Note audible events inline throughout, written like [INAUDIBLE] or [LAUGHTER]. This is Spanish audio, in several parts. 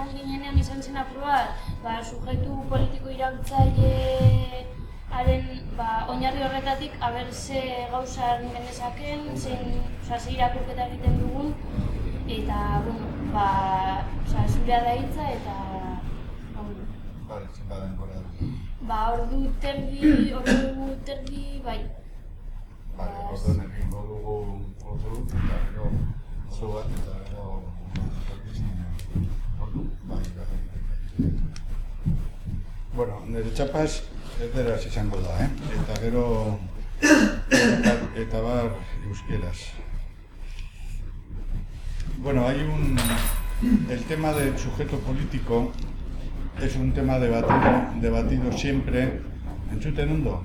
egon ginenean izan zen aproba, ba, sujetu politiko irautzaile haren ba, oinarri horretatik aber ze gauza genezaken, zein oza, ze irakurketa egiten dugun, eta, bueno, ba, oza, zurea da hitza eta... Ba, baden gora. ba, ordu terdi, ordu terdi, bai. Vale, orduan egingo dugu ordu, eta gero ordu bat, eta Bueno, nire txapaz, ez deraz izango da, eh? Eta gero, eta, bar. Bueno, hay un... El tema del sujeto político es un tema debatido, siempre. ¿Enchuten hundo?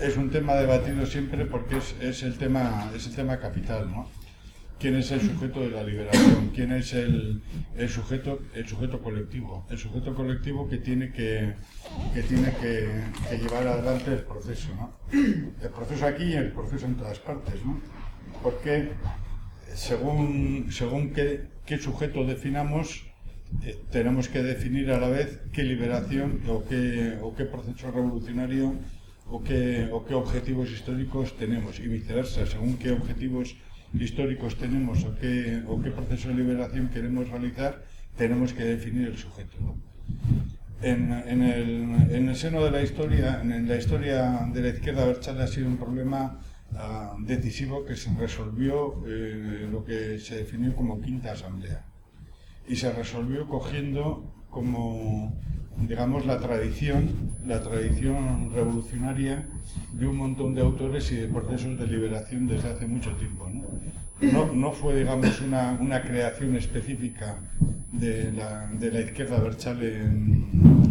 Es un tema debatido siempre porque es, es el tema, es el tema capital, ¿no? ¿Quién es el sujeto de la liberación? ¿Quién es el, sujeto, el sujeto colectivo? El sujeto colectivo que tiene que, que tiene que llevar adelante el proceso, ¿no? El proceso aquí y el proceso en todas partes, ¿no? Porque según, según qué, qué sujeto definamos, eh, tenemos que definir a la vez qué liberación o qué, o qué proceso revolucionario o qué, o qué objetivos históricos tenemos y viceversa, según qué objetivos históricos tenemos o qué, o qué proceso de liberación queremos realizar, tenemos que definir el sujeto. En, en, el, en, el, seno de la historia, en la historia de la izquierda Berchale ha sido un problema uh, decisivo que se resolvió eh, lo que se definió como quinta asamblea y se resolvió cogiendo como digamos la tradición la tradición revolucionaria de un montón de autores y de procesos de liberación desde hace mucho tiempo no, no, fue digamos una, una, creación específica de la, de la izquierda Berchale en,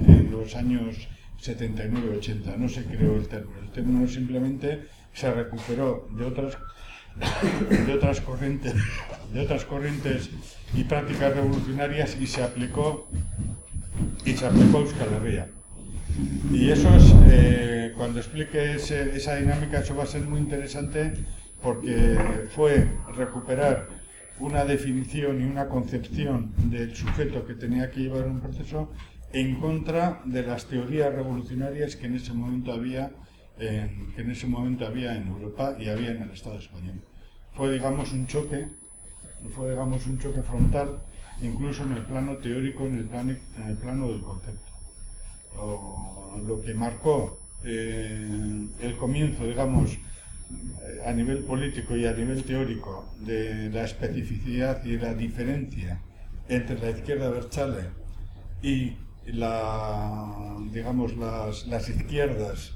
en los años 79-80 no se creó el término. El término simplemente se recuperó de otras de otras corrientes de otras corrientes y prácticas revolucionarias y se aplicó y a Euskal Herria. Y eso es, eh, cuando explique ese, esa dinámica, eso va a ser muy interesante porque fue recuperar una definición y una concepción del sujeto que tenía que llevar un proceso en contra de las teorías revolucionarias que en ese momento había en, que en ese momento había en Europa y había en el Estado español. Fue, digamos, un choque, fue, digamos, un choque frontal, incluso en el plano teórico, en el plano, en el plano del concepto. Lo que marcó eh, el comienzo, digamos, a nivel político y a nivel teórico de la especificidad y la diferencia entre la izquierda Berchale y la, digamos, las, las izquierdas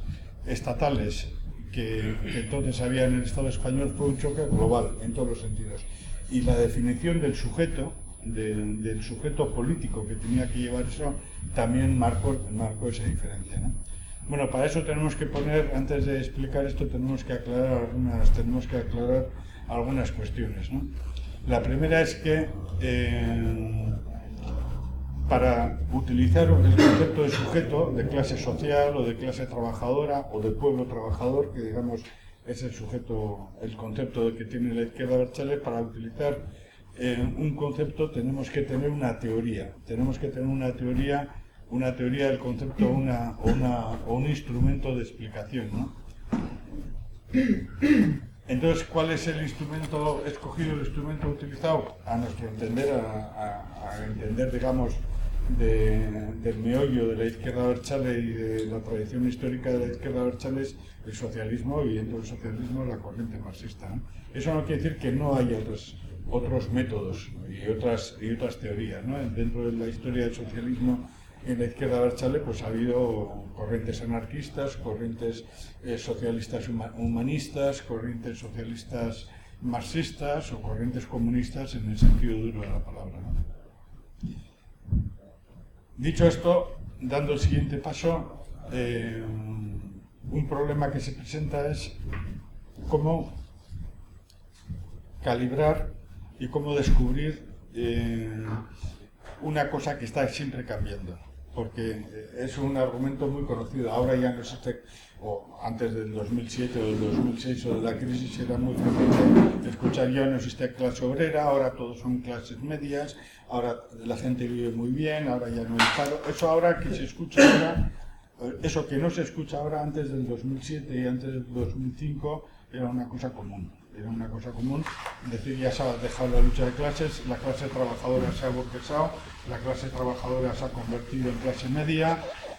estatales que, que, entonces había en el Estado español fue un choque global en todos los sentidos. Y la definición del sujeto, de, del sujeto político que tenía que llevar eso, también marcó, marcó esa diferencia. ¿no? Bueno, para eso tenemos que poner, antes de explicar esto, tenemos que aclarar algunas, tenemos que aclarar algunas cuestiones. ¿no? La primera es que eh, para utilizar el concepto de sujeto de clase social o de clase trabajadora o de pueblo trabajador, que digamos es el sujeto, el concepto que tiene la izquierda Berchale, para utilizar eh, un concepto tenemos que tener una teoría, tenemos que tener una teoría una teoría del concepto una, o, una, o un instrumento de explicación. ¿no? Entonces, ¿cuál es el instrumento escogido, el instrumento utilizado? A nuestro entender, a, entender, digamos, de, del meollo de la izquierda Berchale y de la tradición histórica de la izquierda Berchale es el socialismo y dentro del socialismo la corriente marxista. Eso no quiere decir que no haya otros, otros métodos y otras, y otras teorías. Dentro de la historia del socialismo en la izquierda Berchale pues ha habido corrientes anarquistas, corrientes eh, socialistas humanistas, corrientes socialistas marxistas o corrientes comunistas en el sentido duro de la palabra. Dicho esto, dando el siguiente paso, eh, un problema que se presenta es cómo calibrar y cómo descubrir eh, una cosa que está siempre cambiando porque eh, es un argumento muy conocido. Ahora ya no existe, o antes del 2007 o del 2006 o de la crisis era muy frecuente escuchar ya no existe clase obrera, ahora todos son clases medias, ahora la gente vive muy bien, ahora ya no hay paro. Eso ahora que se escucha ahora, eh, eso que no se escucha ahora antes del 2007 y antes del 2005 era una cosa común era una cosa común, decir, ya se ha dejado la lucha de clases, la clase trabajadora se ha burguesado, la clase trabajadora se ha convertido en clase media,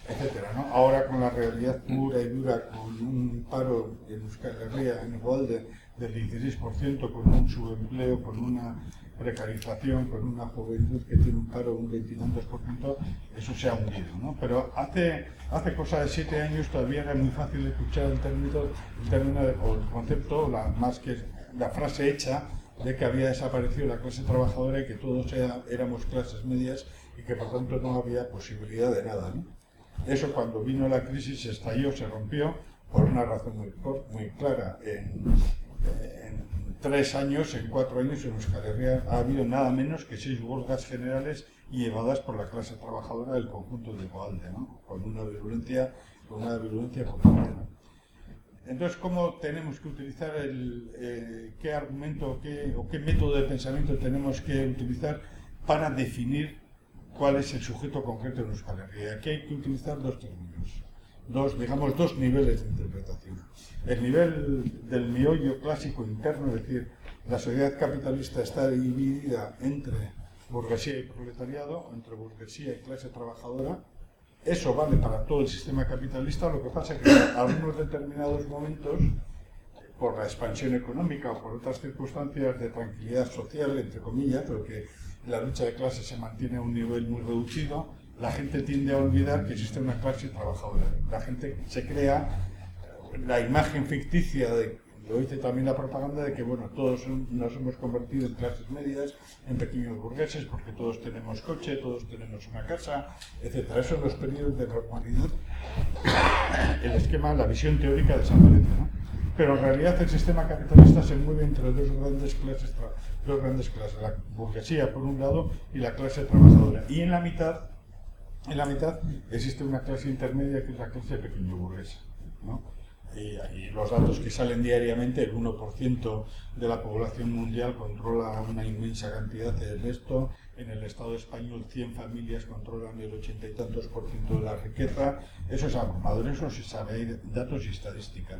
etcétera, ¿no? Ahora con la realidad pura y dura, con un paro en Euskal Herria en igual de, del 16%, con un subempleo, con una precarización, con una juventud que tiene un paro un veintitantos por ciento, eso se ha hundido. ¿no? Pero hace, hace cosa de siete años todavía era muy fácil escuchar el término, el término o el concepto, la, más que la frase hecha de que había desaparecido la clase trabajadora y que todos éramos clases medias y que por tanto no había posibilidad de nada. ¿no? Eso cuando vino la crisis se estalló, se rompió por una razón muy, muy clara. Tres años, en cuatro años en Euskal Herria ha habido nada menos que seis huelgas generales llevadas por la clase trabajadora del conjunto de Goalde, ¿no? con una virulencia, con una virulencia potente. Entonces, ¿cómo tenemos que utilizar el, eh, qué argumento qué, o qué método de pensamiento tenemos que utilizar para definir cuál es el sujeto concreto en Euskal Herria? Aquí hay que utilizar dos términos dos, digamos, dos niveles de interpretación. El nivel del miollo clásico interno, es decir, la sociedad capitalista está dividida entre burguesía y proletariado, entre burguesía y clase trabajadora. Eso vale para todo el sistema capitalista, lo que pasa es que en algunos determinados momentos, por la expansión económica o por otras circunstancias de tranquilidad social, entre comillas, porque la lucha de clases se mantiene a un nivel muy reducido, la gente tiende a olvidar que existe una clase trabajadora. La gente se crea la imagen ficticia de lo dice también la propaganda de que bueno todos nos hemos convertido en clases medias, en pequeños burgueses, porque todos tenemos coche, todos tenemos una casa, etcétera. Eso en los periodos de normalidad, [COUGHS] el esquema, la visión teórica desaparece, ¿no? Pero en realidad el sistema capitalista se mueve entre dos grandes clases, dos grandes clases, la burguesía por un lado y la clase trabajadora. Y en la mitad en la mitad existe una clase intermedia que es la clase pequeño burguesa. Y, los datos que salen diariamente, el 1% de la población mundial controla una inmensa cantidad del resto. En el Estado español, 100 familias controlan el ochenta y tantos por ciento de la riqueza. Eso es abrumador, eso se sabe, hay datos y estadísticas.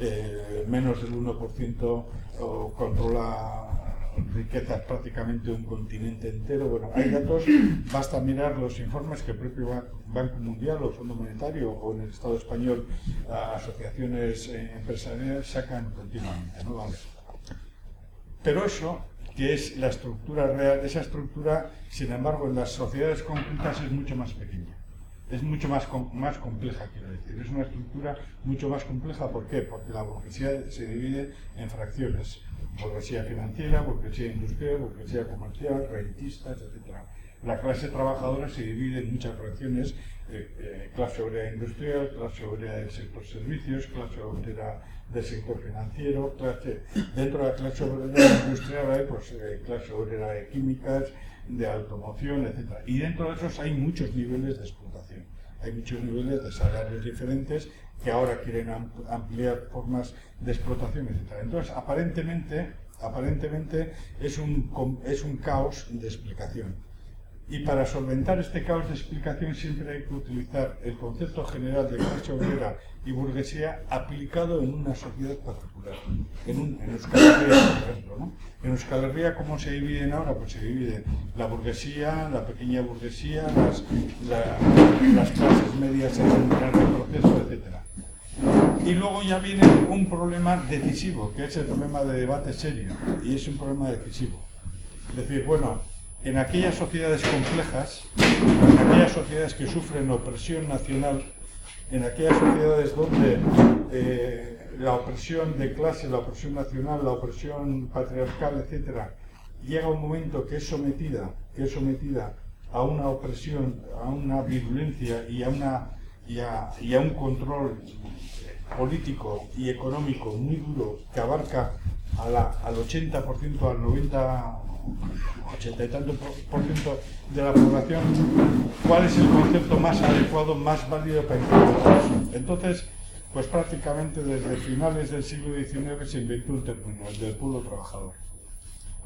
Eh, menos del 1% controla riquezas prácticamente un continente entero. Bueno, hay datos, basta mirar los informes que el propio Banco Mundial o Fondo Monetario o en el Estado español asociaciones eh, empresariales sacan continuamente. ¿no? Pero eso, que es la estructura real, esa estructura, sin embargo, en las sociedades conjuntas es mucho más pequeña es mucho más, más compleja, quiero decir. Es una estructura mucho más compleja. ¿Por qué? Porque la burguesía se divide en fracciones burguesía financiera, burguesía industrial, burguesía comercial, rentistas, etc. La clase trabajadora se divide en muchas fracciones, eh, eh, clase obrera industrial, clase obrera del sector servicios, clase obrera del sector financiero, clase, dentro de la clase obrera industrial hay pues, eh, clase obrera de químicas, de automoción, etc. Y dentro de esos hay muchos niveles de explotación, hay muchos niveles de salarios diferentes que ahora quieren ampliar formas de explotación, etc. Entonces, aparentemente, aparentemente es, un, es un caos de explicación. Y para solventar este caos de explicación siempre hay que utilizar el concepto general de clase obrera y burguesía aplicado en una sociedad particular. En, un, en Euskal por ejemplo. ¿no? En Euskal Herria, ¿cómo se dividen ahora? Pues se divide la burguesía, la pequeña burguesía, las, las clases medias en el proceso, etc. Y luego ya viene un problema decisivo, que es el problema de debate serio, y es un problema decisivo. Es decir, bueno, en aquellas sociedades complejas, en aquellas sociedades que sufren opresión nacional, en aquellas sociedades donde eh, la opresión de clase, la opresión nacional, la opresión patriarcal, etcétera, llega un momento que es sometida, que es sometida a una opresión, a una virulencia y a, una, y a un control político y económico muy duro que abarca al 80%, al 90, 80 y tanto por ciento de la población, cuál es el concepto más adecuado, más válido para implementar Entonces, pues prácticamente desde finales del siglo XIX se inventó un término, el del pueblo trabajador.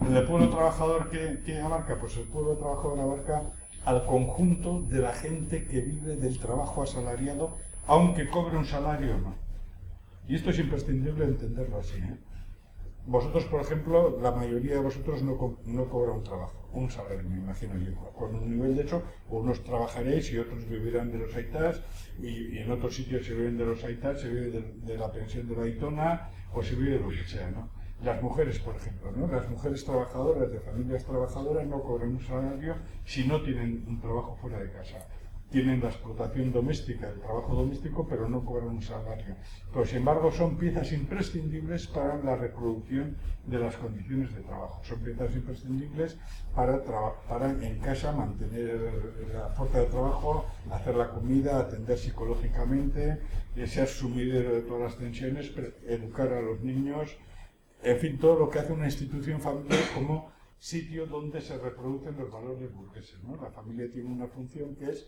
El del pueblo trabajador, ¿qué, qué abarca? Pues el pueblo trabajador abarca al conjunto de la gente que vive del trabajo asalariado, aunque cobre un salario o no. Y esto es imprescindible entenderlo así. ¿eh? Vosotros, por ejemplo, la mayoría de vosotros no, no cobra un trabajo, un salario, me imagino yo. Con un nivel de hecho, unos trabajaréis y otros vivirán de los aitas, y, en otros sitios se viven de los aitas, se vive de, la pensión de la aitona, o se vive de lo que sea, ¿no? Las mujeres, por ejemplo, ¿no? Las mujeres trabajadoras de familias trabajadoras no cobran un salario si no tienen un trabajo fuera de casa tienen la explotación doméstica, el trabajo doméstico, pero no cobran un salario. Pero sin embargo son piezas imprescindibles para la reproducción de las condiciones de trabajo. Son piezas imprescindibles para, para en casa mantener la fuerza de trabajo, hacer la comida, atender psicológicamente, ser sumidero de todas las tensiones, educar a los niños, en fin, todo lo que hace una institución familiar como sitio donde se reproducen los valores burgueses. La familia tiene una función que es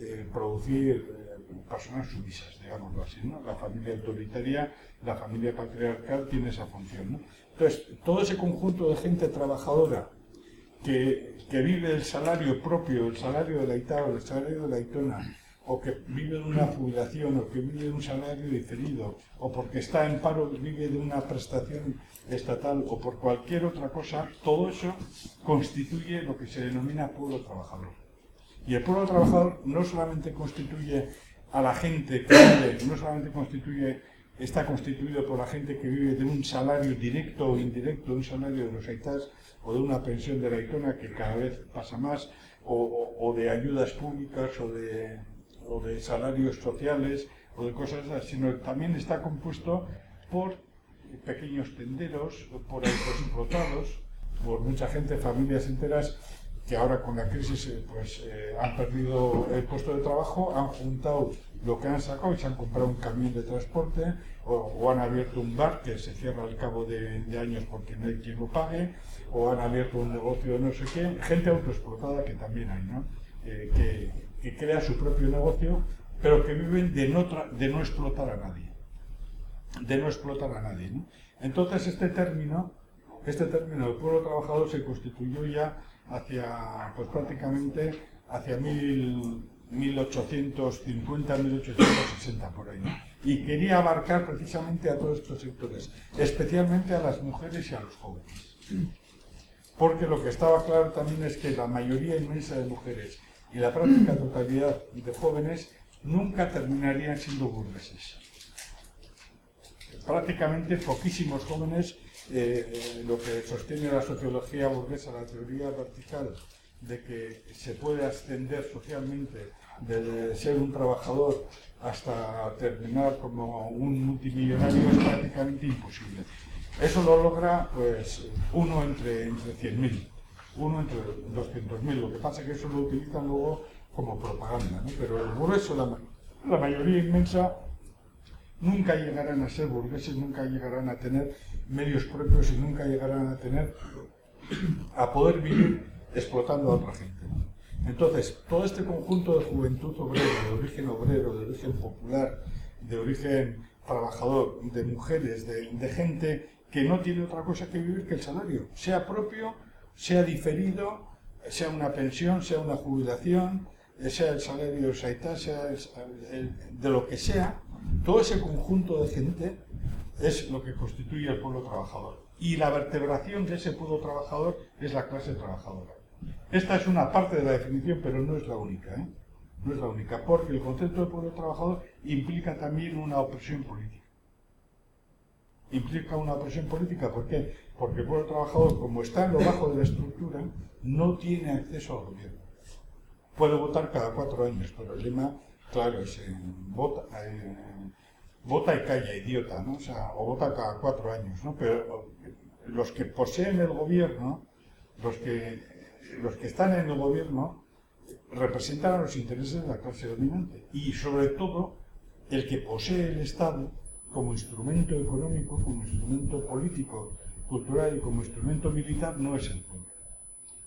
eh, producir eh, personas sumisas, digámoslo así. ¿no? La familia autoritaria, la familia patriarcal tiene esa función. ¿no? Entonces, todo ese conjunto de gente trabajadora que, que vive el salario propio, el salario de la ITA o el salario de la ITONA, o que vive de una jubilación, o que vive de un salario diferido, o porque está en paro, vive de una prestación estatal, o por cualquier otra cosa, todo eso constituye lo que se denomina pueblo trabajador. Y el pueblo trabajador no solamente constituye a la gente que vive, no solamente constituye, está constituido por la gente que vive de un salario directo o indirecto, un salario de los aitas o de una pensión de la itona que cada vez pasa más, o, de ayudas públicas o de, o de salarios sociales o de cosas así, sino también está compuesto por pequeños tenderos, por explotados, por mucha gente, familias enteras que ahora con la crisis eh, pues, eh, han perdido el puesto de trabajo, han juntado lo que han sacado y se han comprado un camión de transporte o, han abierto un bar que se cierra al cabo de, años porque no hay quien lo pague o han abierto un negocio de no sé qué. Gente autoexplotada que también hay, ¿no? Eh, que, crea su propio negocio pero que viven de no, de no explotar a nadie. De no explotar a nadie. Entonces este término, este término del pueblo trabajador se constituyó ya hacia, pues prácticamente hacia 1850, 1860 por ahí. Y quería abarcar precisamente a todos estos sectores, especialmente a las mujeres y a los jóvenes. Porque lo que estaba claro también es que la mayoría inmensa de mujeres y la práctica totalidad de jóvenes nunca terminarían siendo burgueses. Prácticamente poquísimos jóvenes eh, lo que sostiene la sociología burguesa, la teoría vertical, de que se puede ascender socialmente desde ser un trabajador hasta terminar como un multimillonario es prácticamente imposible. Eso lo logra pues uno entre, entre 100.000, uno entre 200.000. Lo que pasa es que eso lo utilizan luego como propaganda, pero el grueso, la, la mayoría inmensa, nunca llegarán a ser burgueses, nunca llegarán a tener medios propios y nunca llegarán a tener, a poder vivir explotando a otra gente. Entonces, todo este conjunto de juventud obrera, de origen obrero, de origen popular, de origen trabajador, de mujeres, de, gente que no tiene otra cosa que vivir que el salario, sea propio, sea diferido, sea una pensión, sea una jubilación, sea el salario de Saitá, sea de lo que sea, todo ese conjunto de gente es lo que constituye el pueblo trabajador. Y la vertebración de ese pueblo trabajador es la clase trabajadora. Esta es una parte de la definición, pero no es la única. ¿eh? No es la única, porque el concepto de pueblo trabajador implica también una opresión política. Implica una opresión política, ¿por qué? Porque el pueblo trabajador, como está en lo bajo de la estructura, no tiene acceso al gobierno. Puede votar cada cuatro años, pero el lema, claro, es vota, eh, vota y calla, idiota, ¿no? O sea, o vota cada cuatro años, ¿no? Pero los que poseen el gobierno, los que, los que están en el gobierno, representan a los intereses de la clase dominante. Y sobre todo, el que posee el Estado como instrumento económico, como instrumento político cultural y como instrumento militar no es el pueblo.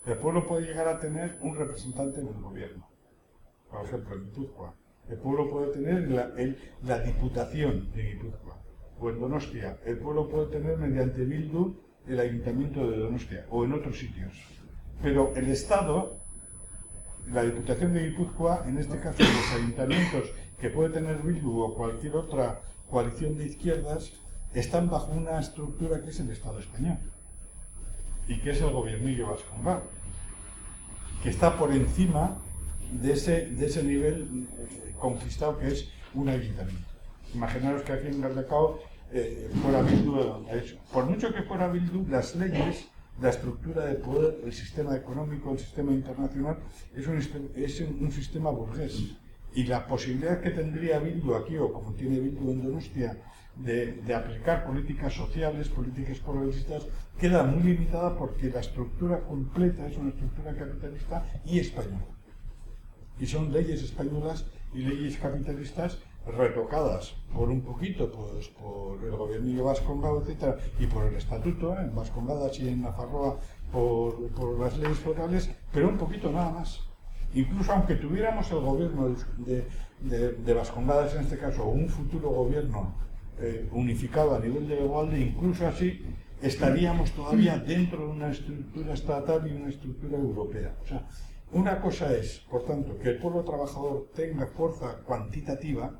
El pueblo puede llegar a tener un representante en el gobierno, por ejemplo en Guipúzcoa. El pueblo puede tener la, Diputación de Guipúzcoa o en Donostia. El pueblo puede tener mediante Bildu el Ayuntamiento de Donostia o en otros sitios. Pero el Estado, la Diputación de Guipúzcoa, en este caso los ayuntamientos que puede tener Bildu o cualquier otra coalición de izquierdas, están bajo una estructura que es el Estado español y que es el gobiernillo vasco, que está por encima de ese, de ese nivel eh, conquistado que es un ayuntamiento. Imaginaros que aquí en Galdacao eh, fuera Bildu, por mucho que fuera Bildu, las leyes, la estructura de poder, el sistema económico, el sistema internacional, es un, es un sistema burgués. Y la posibilidad que tendría Bildu aquí, o como tiene Bildu en Donostia, de, de, aplicar políticas sociales, políticas progresistas, queda muy limitada porque la estructura completa es una estructura capitalista y española. Y son leyes españolas y leyes capitalistas retocadas por un poquito pues, por el gobierno vascongado, etc., y por el estatuto, en Vascongadas y en Nafarroa por, las leyes forales, pero un poquito nada más. Incluso aunque tuviéramos el gobierno de, de, de Vascongadas en este caso, o un futuro gobierno eh, unificado a nivel de Igualde, incluso así estaríamos todavía dentro de una estructura estatal y una estructura europea. O sea, una cosa es, por tanto, que el pueblo trabajador tenga fuerza cuantitativa,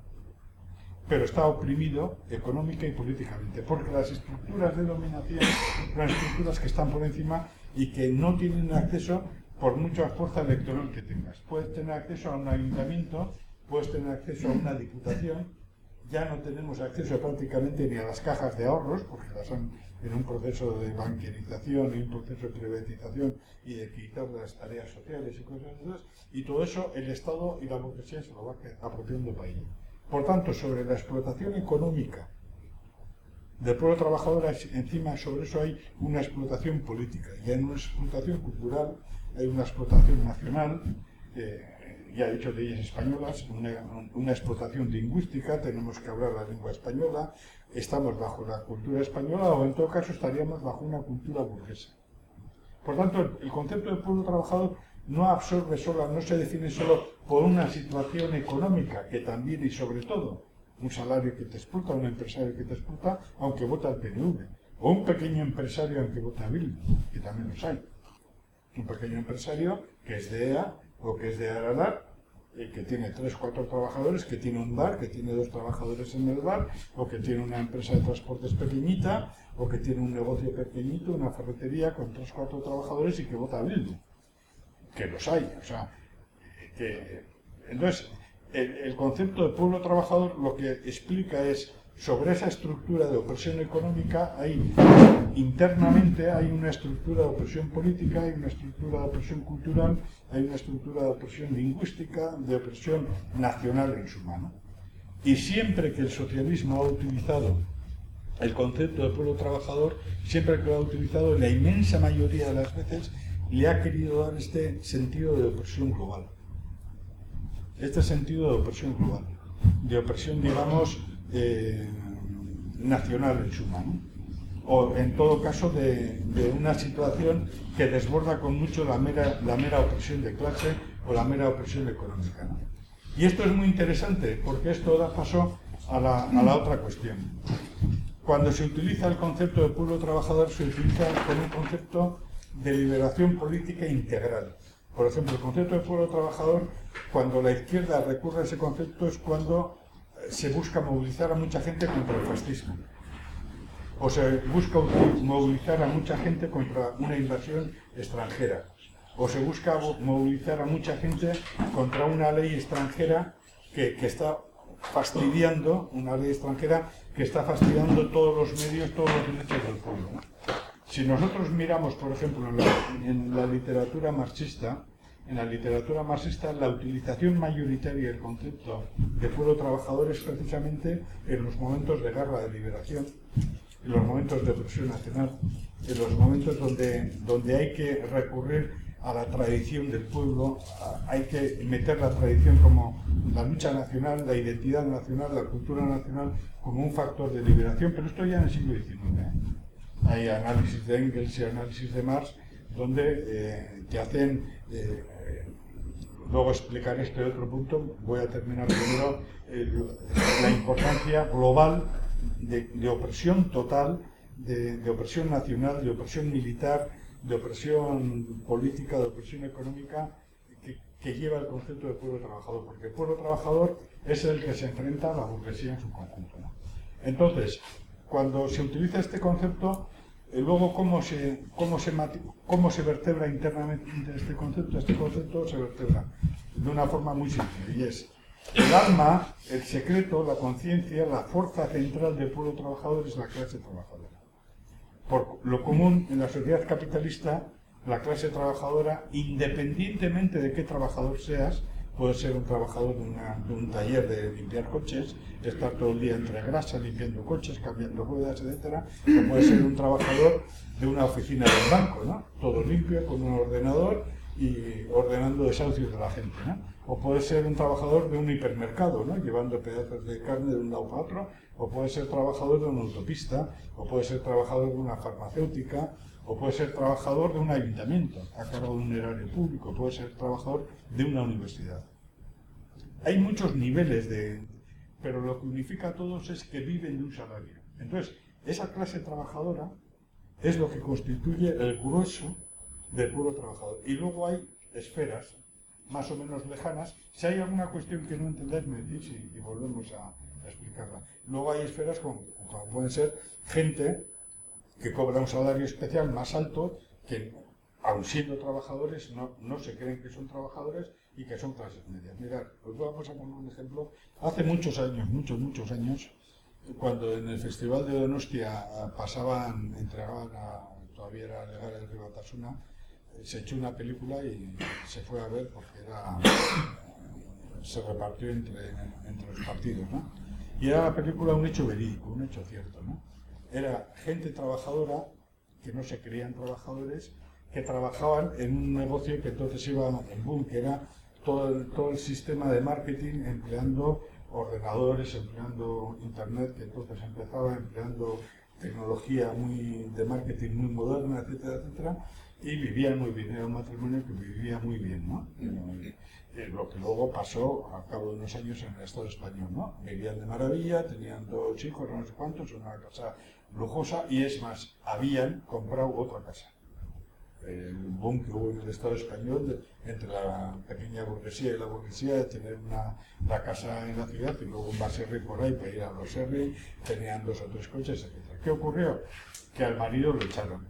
pero está oprimido económica y políticamente, porque las estructuras de dominación son estructuras que están por encima y que no tienen acceso por mucha fuerza electoral que tengas. Puedes tener acceso a un ayuntamiento, puedes tener acceso a una diputación, ya no tenemos acceso prácticamente ni a las cajas de ahorros, porque las han en un proceso de banquerización y un proceso de privatización y de quitar las tareas sociales y cosas de esas, y todo eso el Estado y la burguesía se lo va apropiando para ello. Por tanto, sobre la explotación económica del pueblo trabajador, encima sobre eso hay una explotación política, y hay una explotación cultural, hay una explotación nacional, eh, ya he dicho leyes españolas, una, explotación lingüística, tenemos que hablar la lengua española, estamos bajo la cultura española o en todo caso estaríamos bajo una cultura burguesa. Por tanto, el concepto de pueblo trabajador no absorbe solo, no se define solo por una situación económica, que también y sobre todo un salario que te explota, un empresario que te explota, aunque vota al PNV, o un pequeño empresario aunque vota a que también los hay. Un pequeño empresario que es de EA o que es de Aralar que tiene tres, cuatro trabajadores, que tiene un bar, que tiene dos trabajadores en el bar, o que tiene una empresa de transportes pequeñita, o que tiene un negocio pequeñito, una ferretería con tres, cuatro trabajadores y que vota a Bildu. Que los hay, o sea, que... Entonces, el concepto de pueblo trabajador lo que explica es sobre esa estructura de opresión económica hay internamente hay una estructura de opresión política, hay una estructura de opresión cultural, hay una estructura de opresión lingüística, de opresión nacional en su mano. Y siempre que el socialismo ha utilizado el concepto de pueblo trabajador, siempre que lo ha utilizado, la inmensa mayoría de las veces le ha querido dar este sentido de opresión global. Este sentido de opresión global. De opresión, digamos, eh, nacional en su mano. O en todo caso de, una situación que desborda con mucho la mera, la mera opresión de clase o la mera opresión económica. Y esto es muy interesante porque esto da paso a la, a la otra cuestión. Cuando se utiliza el concepto de pueblo trabajador, se utiliza con un concepto de liberación política integral. Por ejemplo, el concepto de pueblo trabajador, cuando la izquierda recurre a ese concepto, es cuando se busca movilizar a mucha gente contra el fascismo. O se busca movilizar a mucha gente contra una invasión extranjera. O se busca movilizar a mucha gente contra una ley extranjera que, está fastidiando, una ley extranjera que está fastidiando todos los medios, todos los derechos del pueblo. Si nosotros miramos, por ejemplo, en la literatura marxista, en la literatura marxista la utilización mayoritaria del concepto de pueblo trabajador es precisamente en los momentos de guerra de liberación, en los momentos de opresión nacional, en los momentos donde, donde hay que recurrir a la tradición del pueblo, hay que meter la tradición como la lucha nacional, la identidad nacional, la cultura nacional como un factor de liberación, pero esto ya en el siglo XIX. ¿eh? hay análisis de Engels y análisis de Marx, donde eh, te hacen, eh, luego explicaré este otro punto, voy a terminar primero, la importancia global de, opresión total, de, opresión nacional, de opresión militar, de opresión política, de opresión económica, que, lleva el concepto de pueblo trabajador, porque el pueblo trabajador es el que se enfrenta a la burguesía en su conjunto. Entonces, cuando se utiliza este concepto, eh, luego cómo se, cómo, se, cómo se vertebra internamente este concepto, este concepto se vertebra de una forma muy simple, y es el alma, el secreto, la conciencia, la fuerza central del pueblo trabajador es la clase trabajadora. Por lo común en la sociedad capitalista, la clase trabajadora, independientemente de qué trabajador seas, puede ser un trabajador de, un taller de limpiar coches, estar todo el día entre grasa, limpiando coches, cambiando ruedas, etcétera, o puede ser un trabajador de una oficina de un banco, ¿no? Todo limpio, con un ordenador y ordenando desahucios de la gente, ¿no? O puede ser un trabajador de un hipermercado, ¿no? llevando pedazos de carne de un lado para otro, o puede ser trabajador de una autopista, o puede ser trabajador de una farmacéutica, o puede ser trabajador de un ayuntamiento a cargo de un erario público, puede ser trabajador de una universidad. Hay muchos niveles de... pero lo que unifica a todos es que viven de un salario. Entonces, esa clase trabajadora es lo que constituye el grueso del pueblo trabajador. Y luego hay esferas más o menos lejanas. Si hay alguna cuestión que no entendáis, me decís y, volvemos a, explicarla. Luego hay esferas como, pueden ser gente que cobra un salario especial más alto, que aun siendo trabajadores no, no se creen que son trabajadores y que son clases medias. Mirad, os vamos a poner un ejemplo. Hace muchos años, muchos, muchos años, cuando en el Festival de Donostia pasaban, entregaban a, todavía era legal el Ribatasuna, se echó una película y se fue a ver porque era, se repartió entre, entre los partidos, ¿no? Y era la película un hecho verídico, un hecho cierto, ¿no? Era gente trabajadora, que no se creían trabajadores, que trabajaban en un negocio que entonces iba en boom, que era todo el, todo el sistema de marketing empleando ordenadores, empleando internet, que entonces empezaba empleando tecnología muy de marketing muy moderna, etcétera, etcétera, y vivían muy bien, era un matrimonio que vivía muy bien, ¿no? Lo que luego pasó a cabo de unos años en el Estado español, ¿no? Vivían de maravilla, tenían dos hijos, no sé cuántos, una casa lujosa y es más, habían comprado otra casa. El boom que hubo en el Estado español entre la pequeña burguesía y la burguesía de tener una, la casa en la ciudad y luego un baserri por ahí para ir a los serri, tenían dos o tres coches, etc. ¿Qué ocurrió? Que al marido lo echaron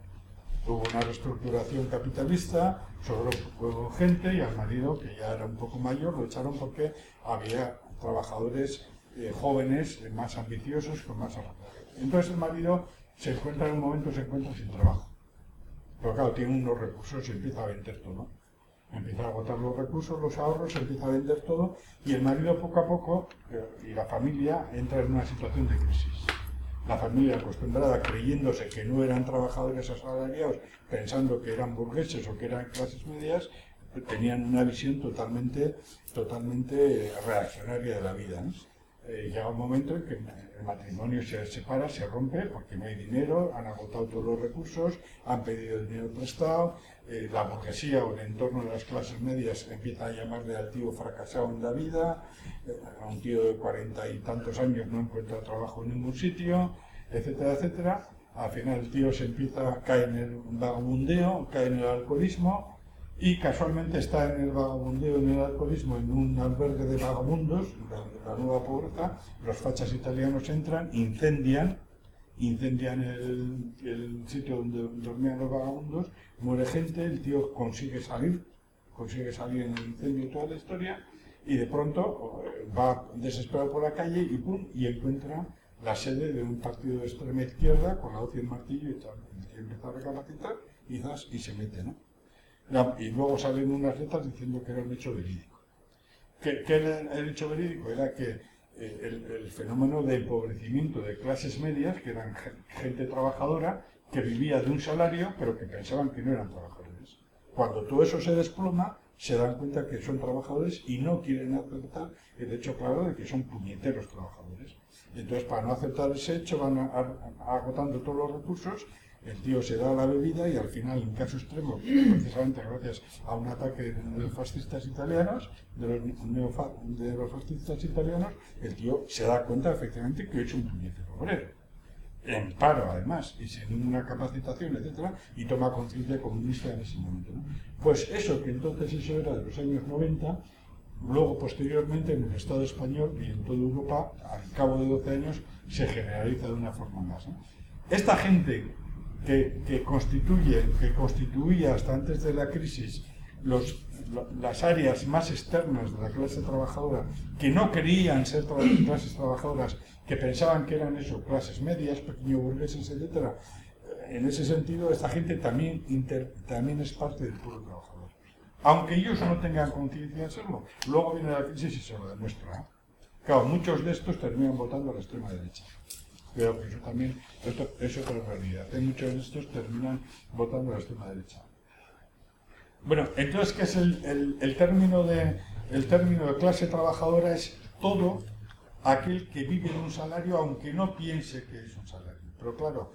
Hubo una reestructuración capitalista, sobró gente y al marido, que ya era un poco mayor, lo echaron porque había trabajadores eh, jóvenes, más ambiciosos, con más Entonces el marido se encuentra en un momento, se encuentra sin trabajo. Pero claro, tiene unos recursos y empieza a vender todo. Empieza a agotar los recursos, los ahorros, empieza a vender todo y el marido poco a poco eh, y la familia entra en una situación de crisis la familia acostumbrada creyéndose que no eran trabajadores asalariados, pensando que eran burgueses o que eran clases medias, tenían una visión totalmente, totalmente reaccionaria de la vida. Eh, llega un momento en que el matrimonio se separa, se rompe porque no hay dinero, han agotado todos los recursos, han pedido dinero prestado, eh, la burguesía o el entorno de las clases medias empieza a llamarle al tío fracasado en la vida, eh, un tío de cuarenta y tantos años no encuentra trabajo en ningún sitio, etcétera, etcétera. Al final el tío se empieza, cae en el vagabundeo, cae en el alcoholismo y casualmente está en el vagabundeo, en el alcoholismo, en un albergue de vagabundos, la, nueva pobreza, los fachas italianos entran, incendian, incendian el, sitio donde dormían los vagabundos, muere gente, el tío consigue salir, consigue salir en el incendio toda la historia, y de pronto eh, va desesperado por la calle y pum, y encuentra la sede de un partido de extrema izquierda con la hoz y el martillo y tal. Y empieza a recapacitar y, y se mete, ¿no? Y luego salen unas letras diciendo que era un hecho verídico. ¿Qué, era el hecho verídico? Era que eh, el, fenómeno de empobrecimiento de clases medias, que eran gente trabajadora, que vivía de un salario, pero que pensaban que no eran trabajadores. Cuando todo eso se desploma, se dan cuenta que son trabajadores y no quieren aceptar el hecho claro de que son puñeteros trabajadores. Entonces, para no aceptar ese hecho, van agotando todos los recursos el tío se da la bebida y al final, en caso extremo, precisamente gracias a un ataque de los fascistas italianos, de los, neofa- de los italianos, el tío se da cuenta efectivamente que es un puñetero obrero. En paro, además, y sin ninguna capacitación, etcétera, y toma conciencia comunista en ese momento. Pues eso, que entonces eso era de los años 90, luego posteriormente en el Estado español y en toda Europa, al cabo de 12 años, se generaliza de una forma más. Esta gente que, constituye, que constituía hasta antes de la crisis los, lo- las áreas más externas de la clase trabajadora, que no querían ser tra- [CLEARS THROAT] clases trabajadoras, que pensaban que eran eso, clases medias, pequeños burgueses, etc. En ese sentido, esta gente también, inter- también es parte del pueblo trabajador. Aunque ellos no tengan conciencia de serlo, luego viene la crisis y se lo demuestra. ¿eh? Claro, muchos de estos terminan votando a la extrema derecha. Que eso también esto es otra realidad. Hay muchos de estos terminan votando a la extrema derecha. Bueno, entonces, ¿qué es el, el- término de, el término de clase trabajadora? Es todo aquel que vive en un salario aunque no piense que es un salario. Pero claro,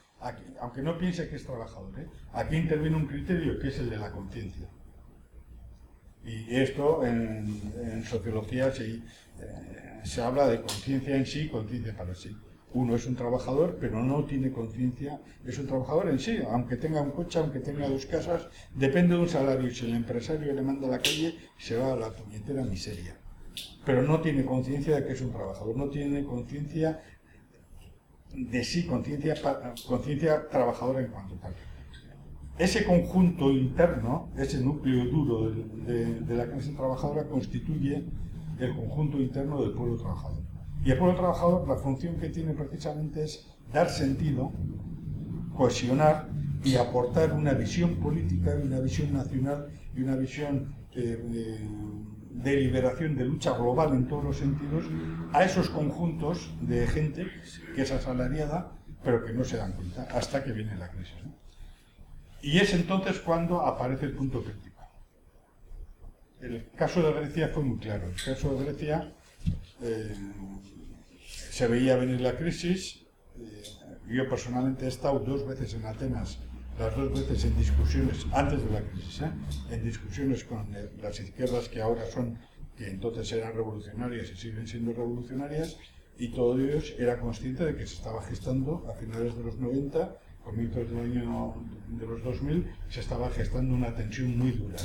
aunque no piense que es trabajador, ¿eh? aquí interviene un criterio que es el de la conciencia. Y esto en, en sociología se, eh, se habla de conciencia en sí, conciencia para sí. Uno es un trabajador, pero no tiene conciencia, es un trabajador en sí, aunque tenga un coche, aunque tenga dos casas, depende de un salario. Si el empresario le manda a la calle, se va a la puñetera miseria. Pero no tiene conciencia de que es un trabajador, no tiene conciencia de sí, conciencia conciencia trabajadora en cuanto tal. Ese conjunto interno, ese núcleo duro de la clase trabajadora constituye el conjunto interno del pueblo trabajador. Y el pueblo trabajador, la función que tiene precisamente es dar sentido, cohesionar y aportar una visión política, una visión nacional y una visión eh, de, de liberación, de lucha global en todos los sentidos, a esos conjuntos de gente que es asalariada, pero que no se dan cuenta hasta que viene la crisis. Y es entonces cuando aparece el punto crítico. El caso de Grecia fue muy claro. El caso de Grecia eh, se veía venir la crisis. eh, yo personalmente he estado dos veces en Atenas, las dos veces en discusiones, antes de la crisis, ¿eh? en discusiones con eh, las izquierdas que ahora son, que entonces eran revolucionarias y siguen siendo revolucionarias, y todos ellos eran conscientes de que se estaba gestando a finales de los 90, comienzos del año de los 2000, se estaba gestando una tensión muy dura.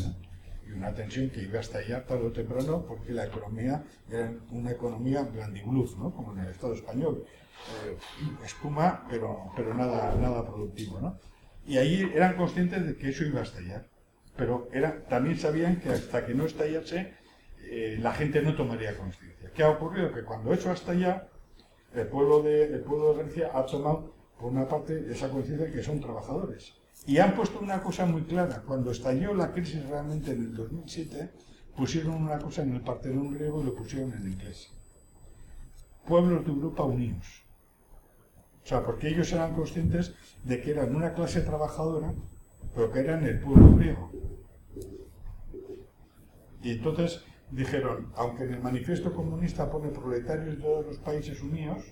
Una tensión que iba a estallar tarde o temprano porque la economía era una economía blandigluf, ¿no? como en el Estado español. Eh, espuma, pero, pero nada, nada productivo. ¿no? Y ahí eran conscientes de que eso iba a estallar, pero era, también sabían que hasta que no estallase eh, la gente no tomaría conciencia. ¿Qué ha ocurrido? Que cuando eso ha estallado, el pueblo de, el pueblo de Grecia ha tomado, por una parte, esa conciencia que son trabajadores. Y han puesto una cosa muy clara. Cuando estalló la crisis realmente en el 2007, pusieron una cosa en el Partenón griego y lo pusieron en inglés. Pueblos de Europa unidos. O sea, porque ellos eran conscientes de que eran una clase trabajadora, pero que eran el pueblo griego. Y entonces dijeron, aunque en el manifiesto comunista pone proletarios de todos los países unidos,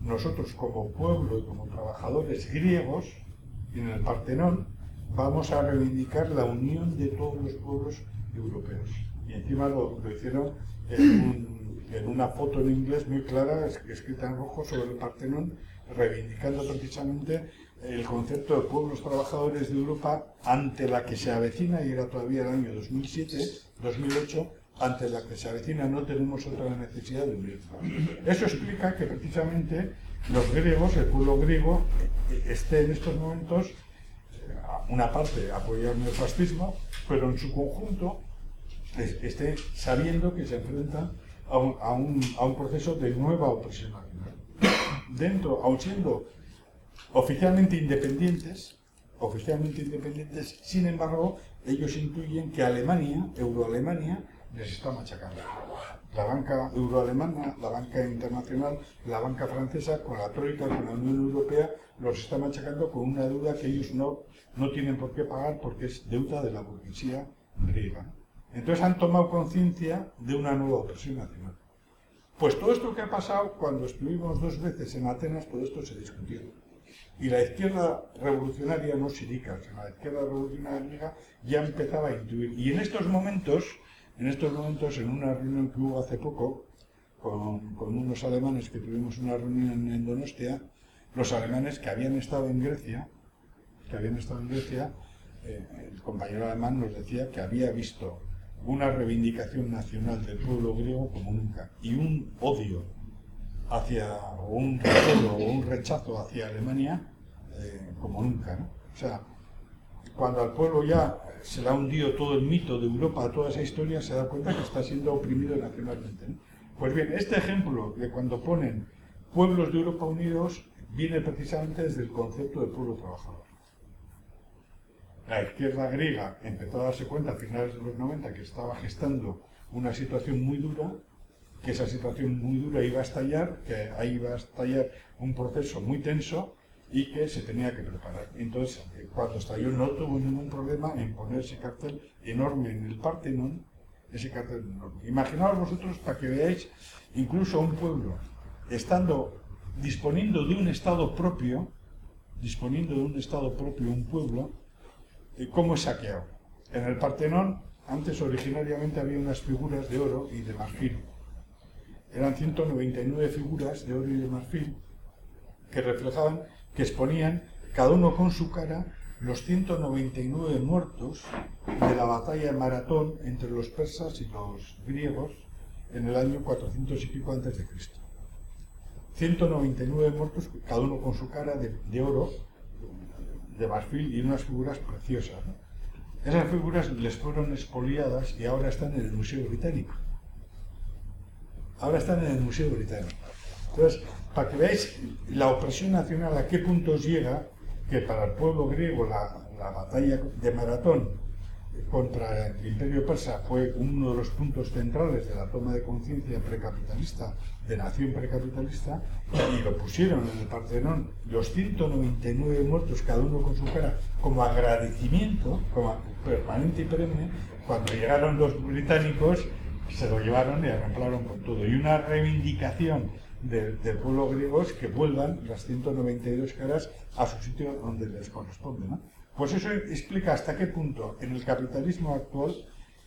nosotros como pueblo y como trabajadores griegos, en el Partenón, vamos a reivindicar la unión de todos los pueblos europeos. Y encima lo, lo hicieron en, un- en una foto en inglés muy clara, es- escrita en rojo sobre el Partenón, reivindicando precisamente el concepto de pueblos trabajadores de Europa ante la que se avecina, y era todavía el año 2007, 2008, ante la que se avecina no tenemos otra necesidad de unirnos. Eso explica que precisamente los griegos, el pueblo griego, esté en estos momentos, eh, una parte apoyando el fascismo, pero en su conjunto es- esté sabiendo que se enfrenta a un, proceso de nueva opresión nacional. Dentro, aun siendo oficialmente independientes, oficialmente independientes, sin embargo, ellos intuyen que Alemania, Euroalemania, les está machacando. La banca euroalemana, la banca internacional, la banca francesa, con la Troika, con la Unión Europea, los está machacando con una deuda que ellos no, no tienen por qué pagar porque es deuda de la burguesía griega. Entonces han tomado conciencia de una nueva opresión nacional. Pues todo esto que ha pasado, cuando estuvimos dos veces en Atenas, todo esto se discutió. Y la izquierda revolucionaria no sirica, sino la izquierda revolucionaria ya empezaba a intuir. Y en estos momentos, en estos momentos, en una reunión que hubo hace poco, con, unos alemanes que tuvimos una reunión en Donostia, los alemanes que habían estado en Grecia, que habían estado en Grecia, eh, el compañero alemán nos decía que había visto una reivindicación nacional del pueblo griego como nunca y un odio hacia, o un recuerdo o un rechazo hacia Alemania eh, como nunca. O sea, cuando al pueblo ya se le ha hundido todo el mito de Europa, toda esa historia, se da cuenta que está siendo oprimido nacionalmente. Pues bien, este ejemplo de cuando ponen pueblos de Europa unidos viene precisamente desde el concepto de pueblo trabajador la izquierda griega empezó a darse cuenta a finales de los 90 que estaba gestando una situación muy dura, que esa situación muy dura iba a estallar, que ahí iba a estallar un proceso muy tenso y que se tenía que preparar. Entonces, eh, cuando estalló no tuvo ningún problema en poner ese cartel enorme en el Partenón, ese cartel enorme. Imaginaos vosotros para que veáis incluso un pueblo estando disponiendo de un estado propio, disponiendo de un estado propio, un pueblo, cómo es saqueado. En el Partenón, antes originariamente había unas figuras de oro y de marfil. Eran 199 figuras de oro y de marfil que reflejaban, que exponían, cada uno con su cara, los 199 muertos de la batalla de Maratón entre los persas y los griegos en el año 400 y pico antes de Cristo. 199 muertos, cada uno con su cara de, de oro, de marfil y unas figuras preciosas. Esas figuras les fueron expoliadas y ahora están en el Museo Británico. Ahora están en el Museo Británico. Entonces, para que veáis la opresión nacional a qué puntos llega, que para el pueblo griego la, la batalla de Maratón contra el imperio persa fue uno de los puntos centrales de la toma de conciencia precapitalista, de nación precapitalista, y lo pusieron en el Partenón, los 199 muertos, cada uno con su cara, como agradecimiento, como permanente y perenne, cuando llegaron los británicos, se lo llevaron y arramplaron con todo. Y una reivindicación del, pueblo griego es que vuelvan las 192 caras a su sitio donde les corresponde. ¿no? Pues eso explica hasta qué punto en el capitalismo actual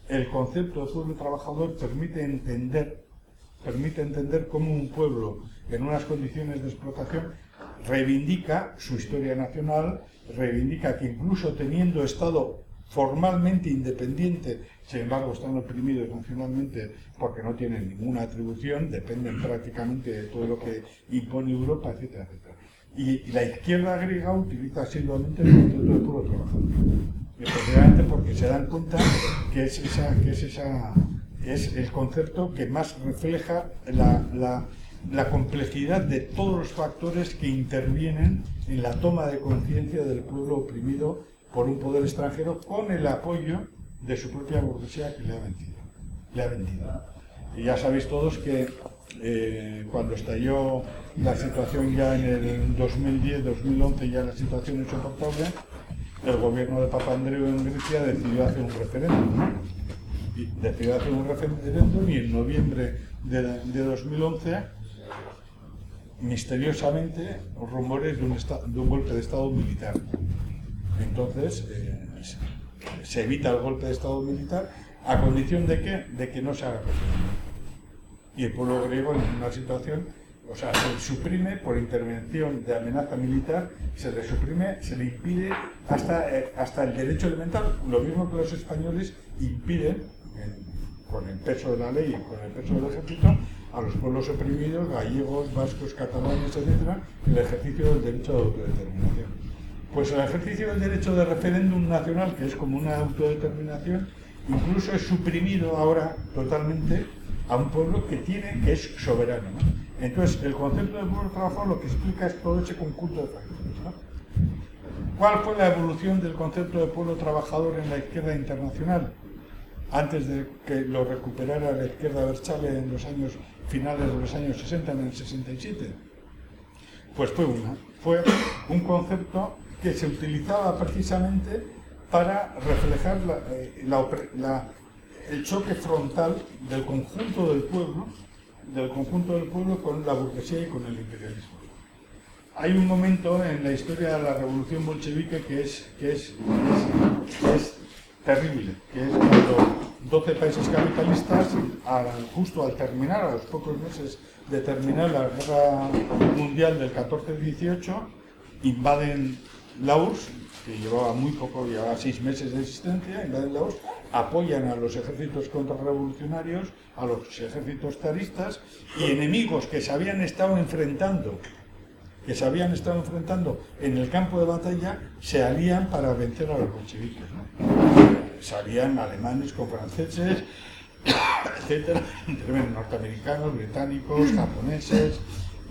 el concepto de pueblo trabajador permite entender, permite entender cómo un pueblo en unas condiciones de explotación reivindica su historia nacional, reivindica que incluso teniendo Estado formalmente independiente, sin embargo están oprimidos nacionalmente porque no tienen ninguna atribución, dependen prácticamente de todo lo que impone Europa, etcétera, etcétera. Y, la izquierda griega utiliza asiduamente el concepto de puro trabajo. Especialmente porque se dan cuenta que es, esa, que es, esa, es el concepto que más refleja la, la complejidad de todos los factores que intervienen en la toma de conciencia del pueblo oprimido por un poder extranjero con el apoyo de su propia burguesía que le ha vendido. Le ha vendido. Y ya sabéis todos que eh, cuando estalló la situación ya en el 2010-2011, ya la situación insoportable, el gobierno de Papandreou en Grecia decidió hacer un referéndum. Decidió hacer un referéndum y en noviembre de, 2011, misteriosamente, rumores de un, de un, golpe de Estado militar. Entonces, eh, se evita el golpe de Estado militar a condición de que, de que no se haga referéndum y el pueblo griego en una situación, o sea, se suprime por intervención de amenaza militar, se le suprime, se le impide hasta, eh, hasta el derecho elemental, lo mismo que los españoles impiden, con el peso de la ley y con el peso del ejército, a los pueblos oprimidos, gallegos, vascos, catalanes, etc., el ejercicio del derecho de autodeterminación. Pues el ejercicio del derecho de referéndum nacional, que es como una autodeterminación, incluso es suprimido ahora totalmente a un pueblo que tiene, que es soberano. Entonces, el concepto de pueblo trabajador lo que explica es todo ese conjunto de factores. ¿Cuál fue la evolución del concepto de pueblo trabajador en la izquierda internacional? Antes de que lo recuperara la izquierda Berchale en los años finales de los años 60, en el 67. Pues fue una. Fue un concepto que se utilizaba precisamente para reflejar la, eh, la el choque frontal del conjunto del pueblo, del conjunto del pueblo con la burguesía y con el imperialismo. hay un momento en la historia de la revolución bolchevique que es, que es, es, terrible, que es cuando 12 países capitalistas, justo al terminar, a los pocos meses de terminar la guerra mundial del 14-18, invaden la URSS, que llevaba muy poco, llevaba seis meses de existencia, invaden la URSS, apoyan a los ejércitos contrarrevolucionarios, a los ejércitos zaristas y enemigos que se habían estado enfrentando que se habían estado enfrentando en el campo de batalla se alían para vencer a los bolcheviques. ¿no? Se alían alemanes con franceses, [COUGHS] etcétera, norteamericanos, británicos, japoneses,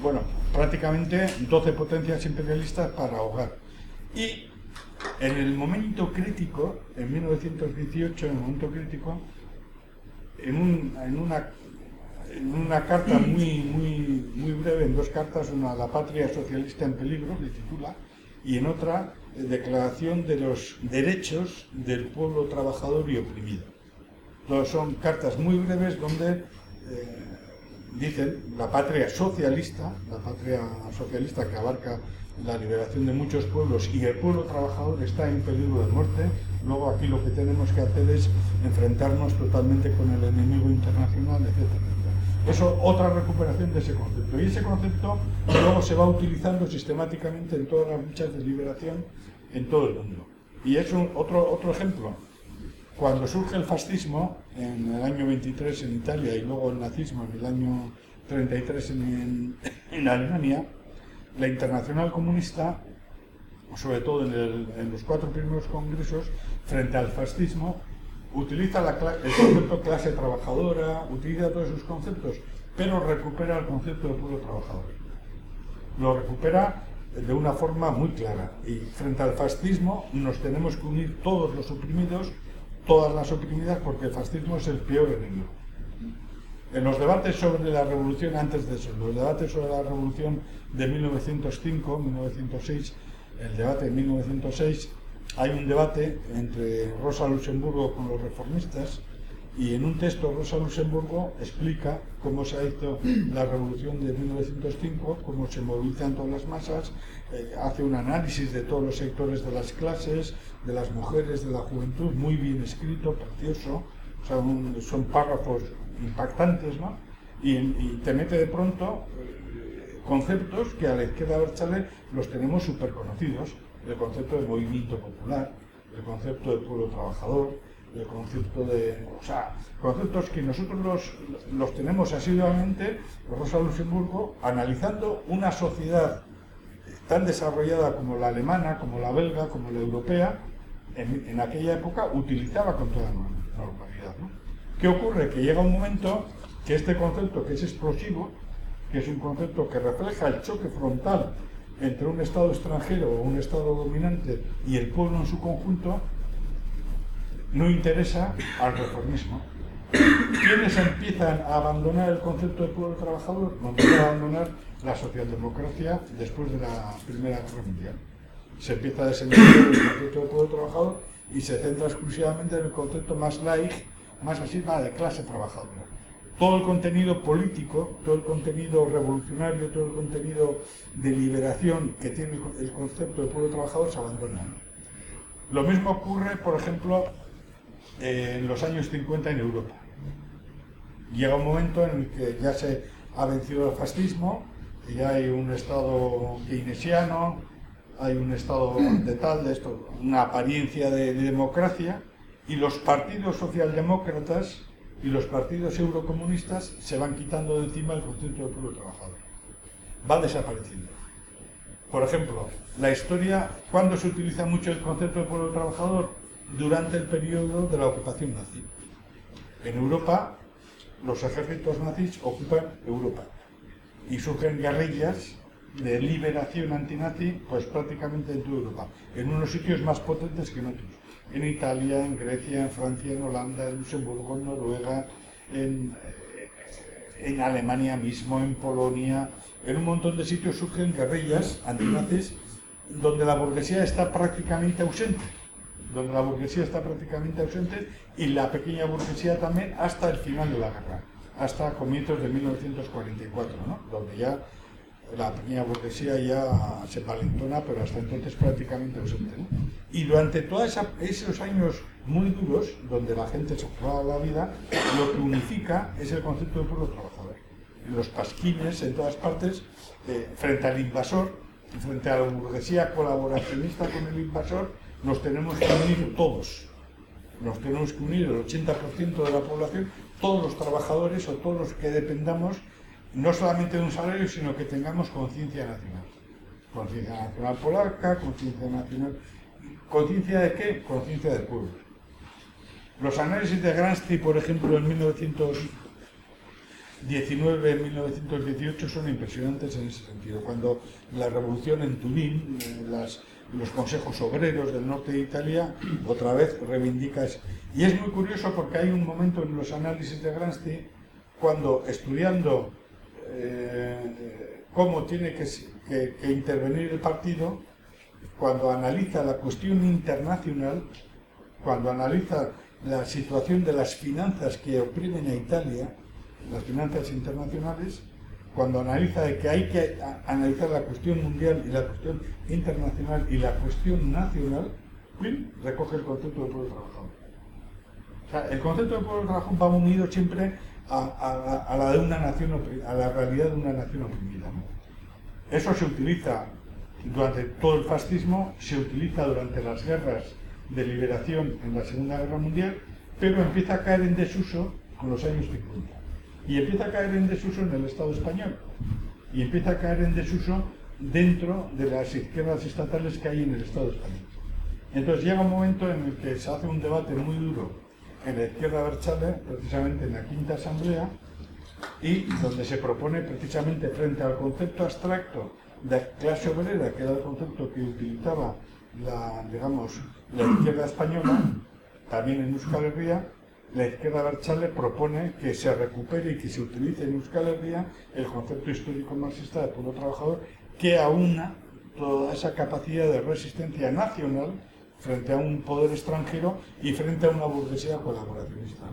bueno, prácticamente 12 potencias imperialistas para ahogar. Y en el momento crítico, en 1918, en el momento crítico, en, un, en una en una carta muy, muy, muy breve, en dos cartas, una La patria socialista en peligro, le titula, y en otra, Declaración de los derechos del pueblo trabajador y oprimido. Son cartas muy breves donde eh, dicen la patria socialista, la patria socialista que abarca la liberación de muchos pueblos y el pueblo trabajador está en peligro de muerte. Luego aquí lo que tenemos que hacer es enfrentarnos totalmente con el enemigo internacional, etc. Eso, otra recuperación de ese concepto. Y ese concepto luego se va utilizando sistemáticamente en todas las luchas de liberación en todo el mundo. Y es otro, otro ejemplo. Cuando surge el fascismo en el año 23 en Italia y luego el nazismo en el año 33 en, en Alemania, la internacional comunista, sobre todo en, los cuatro primeros congresos, frente al fascismo, utiliza el concepto clase trabajadora, utiliza todos esos conceptos, pero recupera el concepto de pueblo trabajador. Lo recupera de una forma muy clara. Y frente al fascismo nos tenemos que unir todos los oprimidos, todas las oprimidas, porque el fascismo es el peor enemigo. En los debates sobre la revolución, antes de eso, los debates sobre la revolución de 1905, 1906, el debate de 1906, hay un debate entre Rosa Luxemburgo con los reformistas y en un texto Rosa Luxemburgo explica cómo se ha hecho la revolución de 1905, cómo se movilizan todas las masas, eh, hace un análisis de todos los sectores de las clases, de las mujeres, de la juventud, muy bien escrito, precioso, son párrafos impactantes, ¿no? Y, te mete de pronto eh, conceptos que a la izquierda Berchale los tenemos súper conocidos el concepto de movimiento popular, el concepto de pueblo trabajador, el concepto de... O sea, conceptos que nosotros los, los tenemos asiduamente, Rosa Luxemburgo, analizando una sociedad tan desarrollada como la alemana, como la belga, como la europea, en, aquella época utilizaba con toda normalidad. ¿Qué ocurre? Que llega un momento que este concepto, que es explosivo, que es un concepto que refleja el choque frontal entre un Estado extranjero o un Estado dominante y el pueblo en su conjunto, no interesa al reformismo. ¿Quiénes empiezan a abandonar el concepto de pueblo trabajador? Empiezan a abandonar la socialdemocracia después de la Primera Guerra Mundial. Se empieza a desenvolver el concepto de pueblo trabajador y se centra exclusivamente en el concepto más laig, más así, de clase trabajadora todo el contenido político, todo el contenido revolucionario, todo el contenido de liberación que tiene el concepto de pueblo trabajador se abandona. Lo mismo ocurre, por ejemplo, en los años 50 en Europa. Llega un momento en el que ya se ha vencido el fascismo, ya hay un Estado keynesiano, hay un Estado de tal, de esto, una apariencia de democracia, y los partidos socialdemócratas y los partidos eurocomunistas se van quitando de encima el concepto de pueblo trabajador. Va desapareciendo. Por ejemplo, la historia, ¿cuándo se utiliza mucho el concepto de pueblo trabajador? Durante el periodo de la ocupación nazi. En Europa, los ejércitos nazis ocupan Europa y surgen guerrillas de liberación antinazi, pues prácticamente en toda Europa, en unos sitios más potentes que en otros en Italia, en Grecia, en Francia, en Holanda, en Luxemburgo, en Noruega, en, en Alemania mismo, en Polonia, en un montón de sitios surgen guerrillas antinazis donde la burguesía está prácticamente ausente, donde la burguesía está prácticamente ausente y la pequeña burguesía también hasta el final de la guerra, hasta comienzos de 1944, ¿no? donde ya la pequeña burguesía ya se palentona, pero hasta entonces prácticamente ausente. Y durante todos esos años muy duros, donde la gente se jugaba la vida, lo que unifica es el concepto de pueblo trabajador. Los pasquines en todas partes, eh, frente al invasor, frente a la burguesía colaboracionista con el invasor, nos tenemos que unir todos. Nos tenemos que unir el 80% de la población, todos los trabajadores o todos los que dependamos no solamente de un salario, sino que tengamos conciencia nacional. Conciencia nacional polaca, conciencia nacional... ¿Conciencia de qué? Conciencia del pueblo. Los análisis de Gramsci, por ejemplo, en 1919-1918 son impresionantes en ese sentido. Cuando la revolución en Turín, eh, los consejos obreros del norte de Italia, otra vez reivindica eso. Y es muy curioso porque hay un momento en los análisis de Gramsci cuando estudiando eh, cómo tiene que, intervenir el partido cuando analiza la cuestión internacional, cuando analiza la situación de las finanzas que oprimen a Italia, las finanzas internacionales, cuando analiza que hay que analizar la cuestión mundial y la cuestión internacional y la cuestión nacional, recoge el concepto de pueblo trabajador. el concepto de pueblo trabajador va unido siempre a, la de una nación a la realidad de una nación oprimida. Eso se utiliza durante todo el fascismo, se utiliza durante las guerras de liberación en la Segunda Guerra Mundial, pero empieza a caer en desuso con los años 50. Y empieza a caer en desuso en el Estado español. Y empieza a caer en desuso dentro de las izquierdas estatales que hay en el Estado español. Entonces llega un momento en el que se hace un debate muy duro en la izquierda Berchale, precisamente en la quinta asamblea, y donde se propone precisamente frente al concepto abstracto de clase obrera, que era el concepto que utilizaba la, digamos, la izquierda española, también en Euskal Herria, la izquierda Berchale propone que se recupere y que se utilice en Euskal Herria el concepto histórico marxista de pueblo trabajador que aúna toda esa capacidad de resistencia nacional frente a un poder extranjero y frente a una burguesía colaboracionista.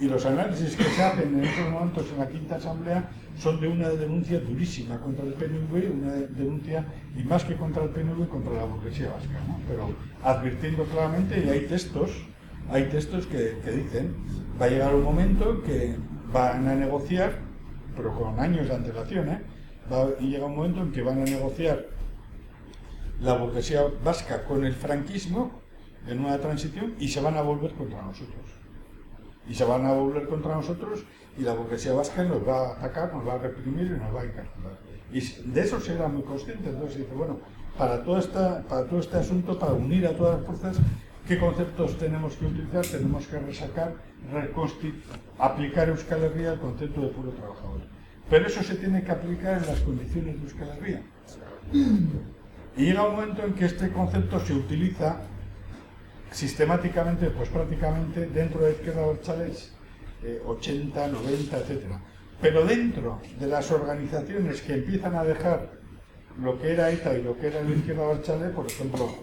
Y los análisis que se hacen en estos momentos en la quinta asamblea son de una denuncia durísima contra el PNV, una denuncia, y más que contra el PNV, contra la burguesía vasca, pero advirtiendo claramente, y hay textos, hay textos que, que dicen, va a llegar un momento en que van a negociar, pero con años de antelación, ¿eh? va a llegar un momento en que van a negociar la burguesía vasca con el franquismo en una transición y se van a volver contra nosotros. Y se van a volver contra nosotros y la burguesía vasca nos va a atacar, nos va a reprimir y nos va a encarcelar. Y de eso se era muy consciente. Entonces dice, bueno, para todo, esta, para todo este asunto, para unir a todas las fuerzas, ¿qué conceptos tenemos que utilizar? Tenemos que resacar, aplicar Euskal Herria el concepto de puro trabajador. Pero eso se tiene que aplicar en las condiciones de Euskal Herria. Y llega un momento en que este concepto se utiliza sistemáticamente, pues prácticamente dentro de izquierda Berchales, 80, 90, etc. Pero dentro de las organizaciones que empiezan a dejar lo que era ETA y lo que era la izquierda Berchale, por ejemplo,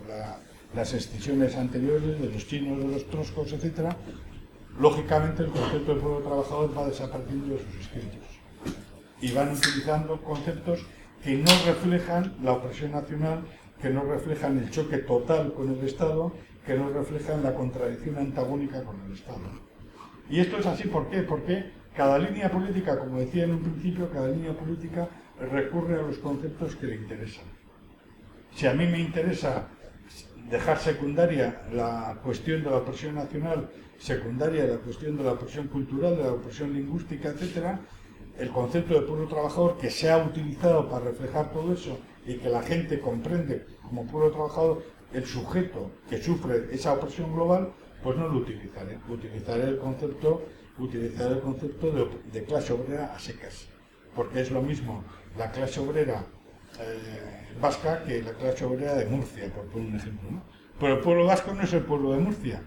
las excisiones anteriores de los chinos, de los troscos, etc., lógicamente el concepto del pueblo trabajador va desapareciendo de sus escritos. Y van utilizando conceptos que no reflejan la opresión nacional, que no reflejan el choque total con el Estado, que no reflejan la contradicción antagónica con el Estado. Y esto es así, ¿por qué? Porque cada línea política, como decía en un principio, cada línea política recurre a los conceptos que le interesan. Si a mí me interesa dejar secundaria la cuestión de la opresión nacional, secundaria la cuestión de la opresión cultural, de la opresión lingüística, etcétera, el concepto de pueblo trabajador que se ha utilizado para reflejar todo eso y que la gente comprende como pueblo trabajador el sujeto que sufre esa opresión global, pues no lo utilizaré. Utilizaré el concepto, utilizaré el concepto de, clase obrera a secas, porque es lo mismo la clase obrera eh, vasca que la clase obrera de Murcia, por poner un ejemplo. Pero el pueblo vasco no es el pueblo de Murcia.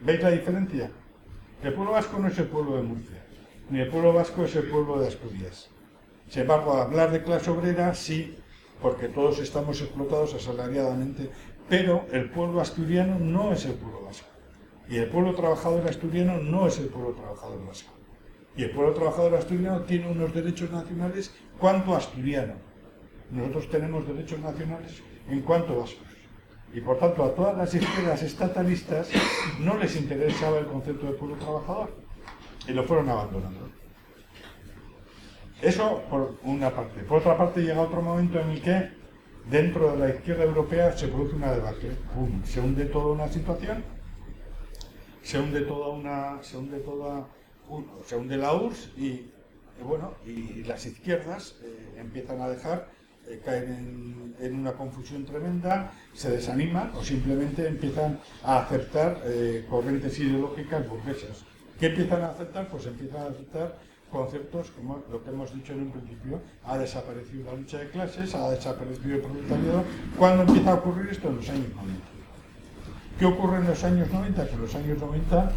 ¿Veis la diferencia? El pueblo vasco no es el pueblo de Murcia ni el pueblo vasco es el pueblo de Asturias. Sin embargo, hablar de clase obrera sí, porque todos estamos explotados asalariadamente, pero el pueblo asturiano no es el pueblo vasco. Y el pueblo trabajador asturiano no es el pueblo trabajador vasco. Y el pueblo trabajador asturiano tiene unos derechos nacionales cuanto asturiano. Nosotros tenemos derechos nacionales en cuanto vascos. Y por tanto a todas las izquierdas estatalistas no les interesaba el concepto de pueblo trabajador y lo fueron abandonando. Eso por una parte. Por otra parte llega otro momento en el que dentro de la izquierda europea se produce una debate. Se hunde toda una situación, se hunde toda una, se hunde toda, se hunde la URSS y, bueno, y las izquierdas eh, empiezan a dejar eh, caen en, una confusión tremenda, se desaniman o simplemente empiezan a aceptar eh, corrientes ideológicas burguesas. ¿Qué empiezan a aceptar? Pues empiezan a aceptar conceptos como lo que hemos dicho en un principio, ha desaparecido la lucha de clases, ha desaparecido el proletariado. ¿Cuándo empieza a ocurrir esto? En los años 90. ¿Qué ocurre en los años 90? Que en los años 90,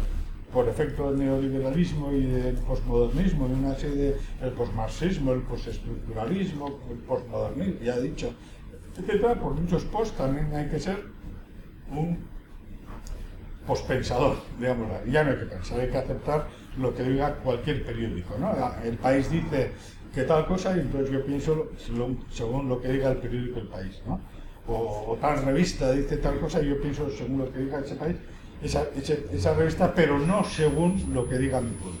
por efecto del neoliberalismo y del posmodernismo, de una serie del posmarxismo, el postestructuralismo, el postmodernismo, ya he dicho, etcétera, por muchos post también hay que ser un pospensador, digamos, ya no hay que pensar, hay que aceptar lo que diga cualquier periódico, ¿no? El país dice que tal cosa y entonces yo pienso según lo que diga el periódico El País, ¿no? O, tal revista dice tal cosa y yo pienso según lo que diga ese país, esa, revista, pero no según lo que diga mi pueblo.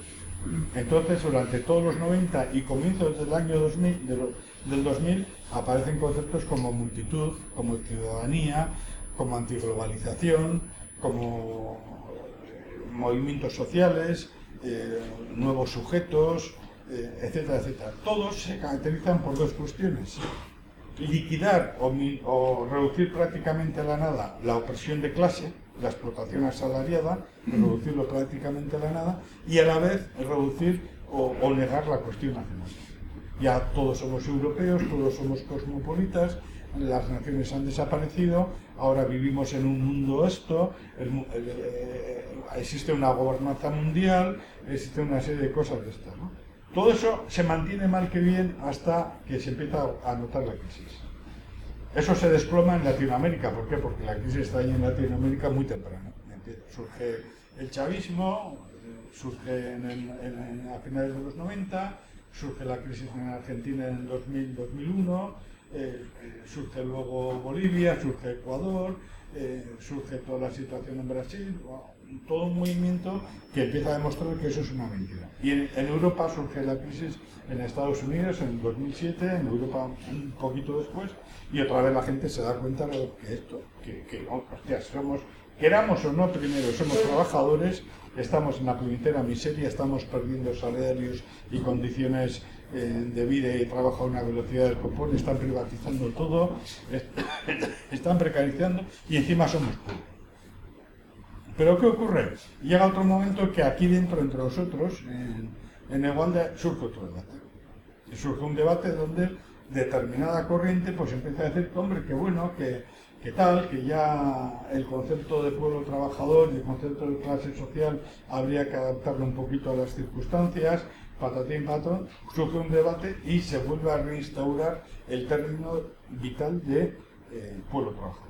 Entonces, durante todos los 90 y comienzos del año 2000, del 2000, aparecen conceptos como multitud, como ciudadanía, como antiglobalización, como movimientos sociales, eh, nuevos sujetos, eh, etcétera, etcétera. Todos se caracterizan por dos cuestiones. Liquidar o, reducir prácticamente a la nada la opresión de clase, la explotación asalariada, reducirlo prácticamente a la nada, y a la vez reducir o negar la cuestión nacional. Ya todos somos europeos, todos somos cosmopolitas, las naciones han desaparecido, ahora vivimos en un mundo esto, eh, existe una gobernanza mundial, existe una serie de cosas de estas. Todo eso se mantiene mal que bien hasta que se empieza a notar la crisis. Eso se desploma en Latinoamérica, ¿por qué? Porque la crisis está ahí en Latinoamérica muy temprano. Surge el chavismo, surge a finales de los 90, surge la crisis en Argentina en el 2000-2001, eh, surge luego Bolivia, surge Ecuador, eh, surge toda la situación en Brasil, todo un movimiento que empieza a demostrar que eso es una mentira. Y en, Europa surge la crisis en Estados Unidos en 2007, en Europa un poquito después, y otra vez la gente se da cuenta de que esto, que, que somos, queramos o no primero, somos trabajadores, estamos en la puñetera miseria, estamos perdiendo salarios y condiciones eh, de vida y trabajo a una velocidad del copón, están privatizando todo, [COUGHS] están precarizando y encima somos pobres. Pero ¿qué ocurre? Llega otro momento que aquí dentro, entre nosotros, en, en surge otro debate. surge un debate donde determinada corriente pues empieza a decir, hombre, qué bueno, que, que tal, que ya el concepto de pueblo trabajador y el concepto de clase social habría que adaptarlo un poquito a las circunstancias, patatín patón, surge un debate y se vuelve a reinstaurar el término vital de eh, pueblo trabajador.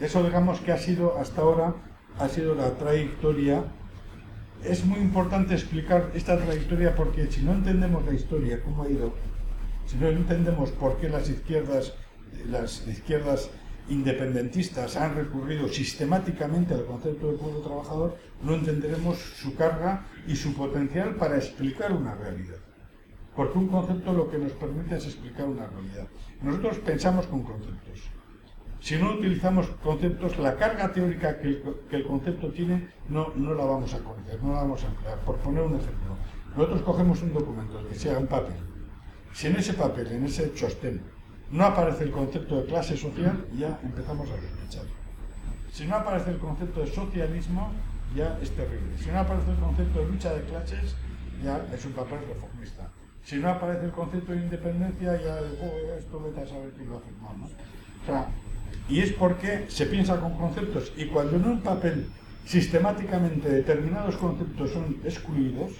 Eso digamos que ha sido hasta ahora, ha sido la trayectoria. Es muy importante explicar esta trayectoria porque si no entendemos la historia, cómo ha ido, si no entendemos por qué las izquierdas, las izquierdas independentistas han recurrido sistemáticamente al concepto de pueblo trabajador, no entenderemos su carga y su potencial para explicar una realidad. Porque un concepto lo que nos permite es explicar una realidad. Nosotros pensamos con conceptos. Si no utilizamos conceptos, la carga teórica que el, concepto tiene no, no la vamos a conocer, no la vamos a emplear. Por poner un ejemplo, nosotros cogemos un documento que sea un papel. Si en ese papel, en ese chostén, no aparece el concepto de clase social, ya empezamos a sospechar. Si no aparece el concepto de socialismo, ya es terrible. Si no aparece el concepto de lucha de clases, ya es un papel reformista. Si no aparece el concepto de independencia, ya oh, esto vete a saber quién lo ha firmado. O sea, y es porque se piensa con conceptos y cuando en un papel sistemáticamente determinados conceptos son excluidos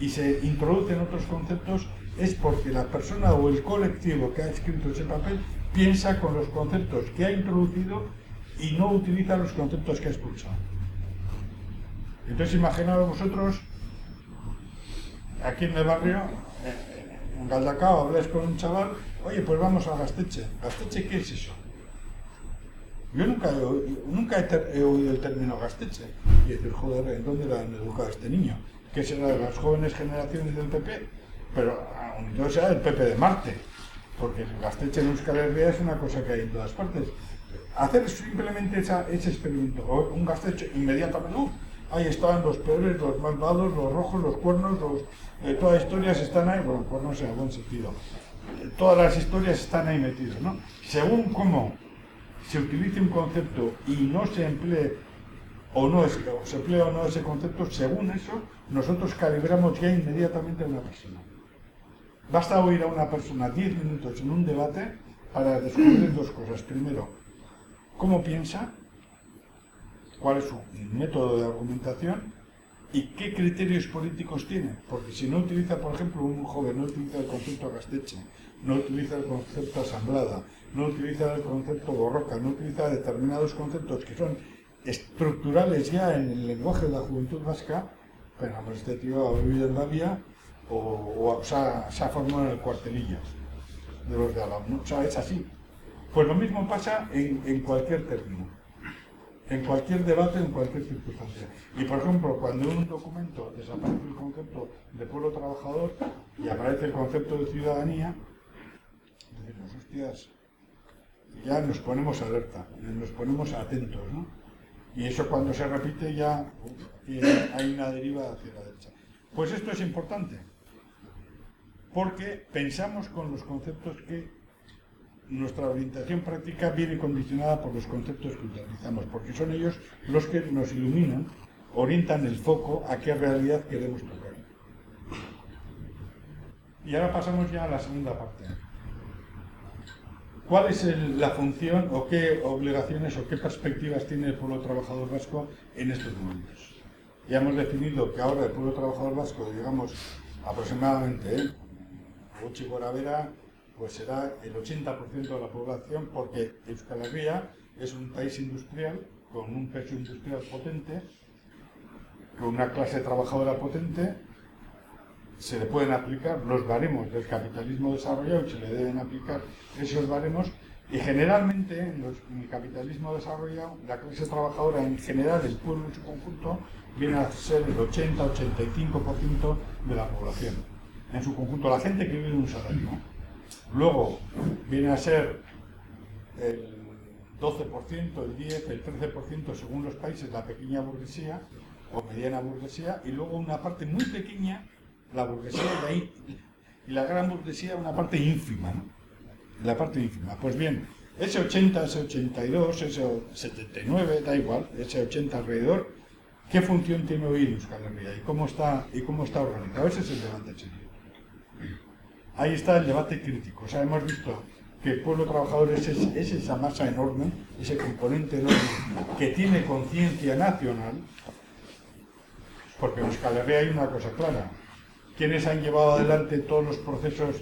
y se introducen otros conceptos, es porque la persona o el colectivo que ha escrito ese papel piensa con los conceptos que ha introducido y no utiliza los conceptos que ha expulsado. Entonces imaginaos vosotros aquí en el barrio, en Galdacao, hablas con un chaval, oye, pues vamos a Gasteche. ¿Gasteche qué es eso? Yo nunca nunca he, oído el término Gasteche. Y decir, joder, ¿en dónde lo han educado a este niño? ¿Qué será de las jóvenes generaciones del PP? Pero aun todo sea el PP de Marte. Porque el Gasteche en Euskal Herria es una cosa que hay en todas partes. Hacer simplemente esa- ese experimento, un Gasteche inmediatamente, ¡uh! ahí están los peores, los malvados, los rojos, los cuernos, los, eh, todas las historias están ahí, bueno, cuernos en buen sentido. Todas las historias están ahí metidas, ¿no? Según cómo se utilice un concepto y no se emplee o no se emplea o no ese concepto, según eso, nosotros calibramos ya inmediatamente a una persona. Basta oír a una persona 10 minutos en un debate para descubrir dos cosas. Primero, cómo piensa, cuál es su método de argumentación y qué criterios políticos tiene. Porque si no utiliza, por ejemplo, un joven no utiliza el concepto Gasteche, no utiliza el concepto asamblada, no utiliza el concepto borroca, no utiliza determinados conceptos que son estructurales ya en el lenguaje de la juventud vasca, pero pues este tío ha vivido en la vía o, o se, ha, formado en el cuartelillo de los de al lado, ¿no? O sea, es así. Pues lo mismo pasa en, en cualquier término en cualquier debate, en cualquier circunstancia. Y por ejemplo, cuando en un documento desaparece el concepto de pueblo trabajador y aparece el concepto de ciudadanía, decimos, hostias, ya nos ponemos alerta, nos ponemos atentos, ¿no? Y eso cuando se repite ya tiene- hay una deriva hacia la derecha. Pues esto es importante, porque pensamos con los conceptos que nuestra orientación práctica viene condicionada por los conceptos que utilizamos, porque son ellos los que nos iluminan, orientan el foco a qué realidad queremos tocar. Y ahora pasamos ya a la segunda parte. ¿Cuál es la función o qué obligaciones o qué perspectivas tiene el pueblo trabajador vasco en estos momentos? Ya hemos definido que ahora el pueblo trabajador vasco, digamos, aproximadamente, ¿eh? Gutxi gora bera, pues será el 80% de la población, porque Euskal Herria es un país industrial, con un peso industrial potente, con una clase trabajadora potente, se le pueden aplicar los baremos del capitalismo desarrollado y se le deben aplicar esos baremos, y generalmente en, en el capitalismo desarrollado, la clase trabajadora en general, el pueblo en su conjunto, viene a ser el 80-85% de la población. En su conjunto, la gente que vive en un salario. Luego viene a ser el 12%, el 10%, el 13% según los países, la pequeña burguesía o mediana burguesía, y luego una parte muy pequeña, la burguesía y la, y la gran burguesía, una parte ínfima. ¿no? La parte ínfima. Pues bien, ese 80, ese 82, ese 79, da igual, ese 80 alrededor, ¿qué función tiene hoy Euskal Herria y cómo está, y cómo está organizado? Ese es el debate. Ahí está el debate crítico. O sea, hemos visto que el pueblo trabajador es, es- es esa masa enorme, ese componente enorme que tiene conciencia nacional, porque en Euskal Herria hay una cosa clara. ¿Quiénes han llevado adelante todos los procesos